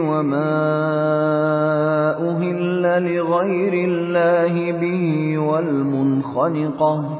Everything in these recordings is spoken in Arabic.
وما أهل لغير الله به والمنخنقة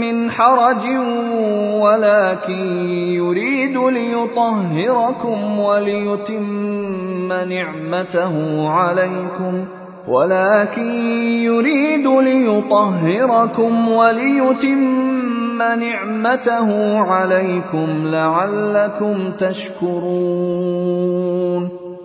من حرج ولكن يريد ليطهركم وليتم نعمته عليكم. ولكن يريد ليطهركم وليتم نعمته عليكم لعلكم تشكرون.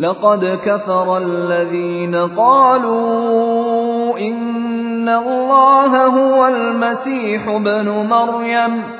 لَقَدْ كَفَرَ الَّذِينَ قَالُوا إِنَّ اللَّهَ هُوَ الْمَسِيحُ ابْنُ مَرْيَمَ.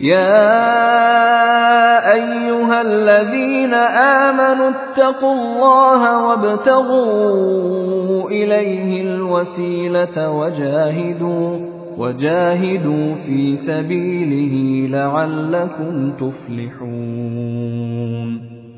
يا أيها الذين آمنوا اتقوا الله وابتغوا إليه الوسيلة وجاهدوا وجاهدوا في سبيله لعلكم تفلحون.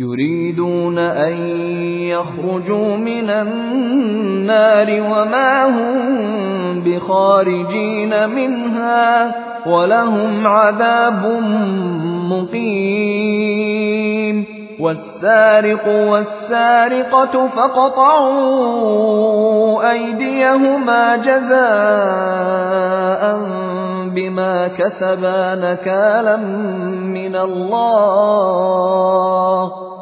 يريدون أن يخرجوا من النار وما هم بخارجين منها ولهم عذاب مقيم والسارق والسارقة فقطعوا أيديهما جزاء بما كسبا نكالا من الله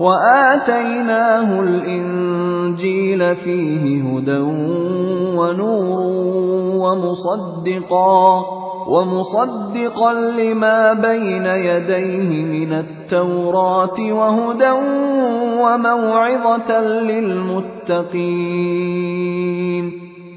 وَآتَيْنَاهُ الْإِنجِيلَ فِيهِ هُدًى وَنُورٌ وَمُصَدِّقًا وَمُصَدِّقًا لِّمَا بَيْنَ يَدَيْهِ مِنَ التَّوْرَاةِ وَهُدًى وَمَوْعِظَةً لِّلْمُتَّقِينَ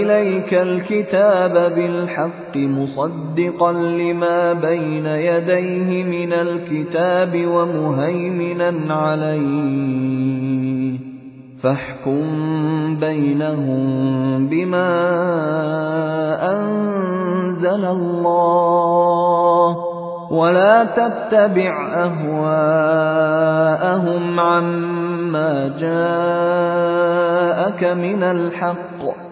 إِلَيْكَ الْكِتَابَ بِالْحَقِّ مُصَدِّقًا لِّمَا بَيْنَ يَدَيْهِ مِنَ الْكِتَابِ وَمُهَيْمِنًا عَلَيْهِ ۖ. فَاحْكُم بَيْنَهُم بِمَا أَنزَلَ اللَّهُ. وَلَا تَتَّبِعْ أَهْوَاءَهُمْ عَمَّا جَاءَكَ مِنَ الْحَقِّ ۚ.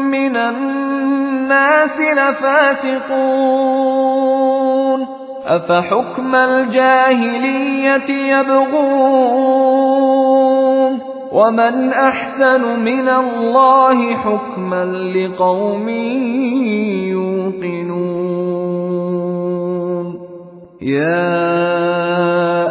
مِّنَ النَّاسِ لَفَاسِقُونَ. أَفَحُكْمَ الْجَاهِلِيَّةِ يَبْغُونَ؟ وَمَنْ أَحْسَنُ مِنَ اللَّهِ حُكْمًا لِقَوْمٍ يُوقِنُونَ. يَا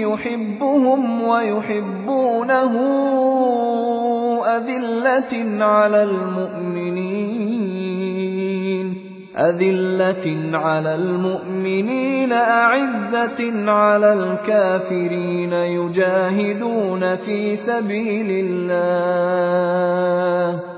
يُحِبُّهُمْ وَيُحِبُّونَهُ أَذِلَّةٍ عَلَى الْمُؤْمِنِينَ أَعِزَّةٍ عَلَى الْكَافِرِينَ يُجَاهِدُونَ فِي سَبِيلِ اللَّهِ.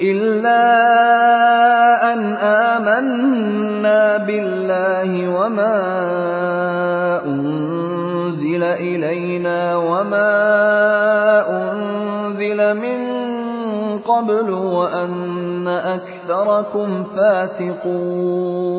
إِلَّا أَنْ آمَنَّا بِاللَّهِ وَمَا أُنزِلَ إِلَيْنَا وَمَا أُنزِلَ مِن قبل وأن أكثركم فاسقون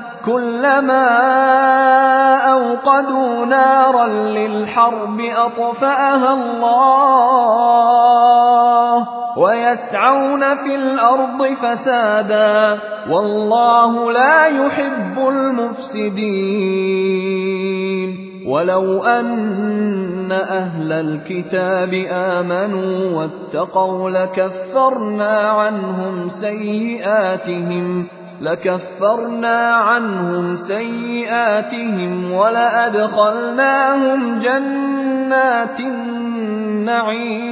كلما أوقدوا نارا للحرب أطفأها الله ويسعون في الأرض فسادا والله لا يحب المفسدين. ولو أن أهل الكتاب آمنوا واتقوا لكفرنا عنهم سيئاتهم لكفرنا عنهم سيئاتهم ولأدخلناهم جنات النعيم.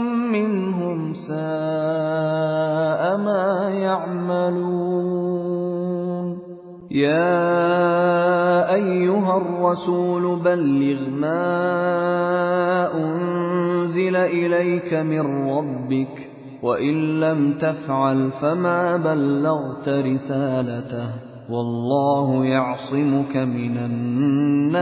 ساء ما يعملون. يا أيها الرسول بلغ ما أنزل إليك من ربك وإن لم تفعل فما بلغت رسالته. والله يعصمك من الناس.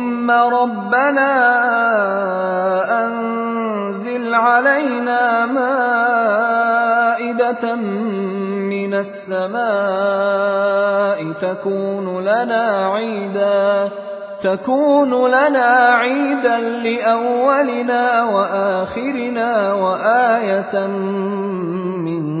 ربنا أنزل علينا مائدة من السماء تكون لنا عيدا تكون لنا عيدا لأولنا وآخرنا وآية منك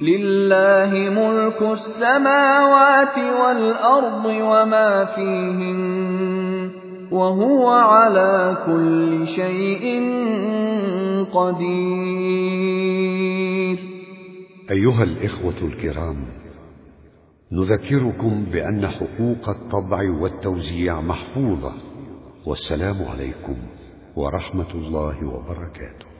لله ملك السماوات والأرض وما فيهن وهو على كل شيء قدير. أيها الإخوة الكرام نذكركم بأن حقوق الطبع والتوزيع محفوظة والسلام عليكم ورحمة الله وبركاته.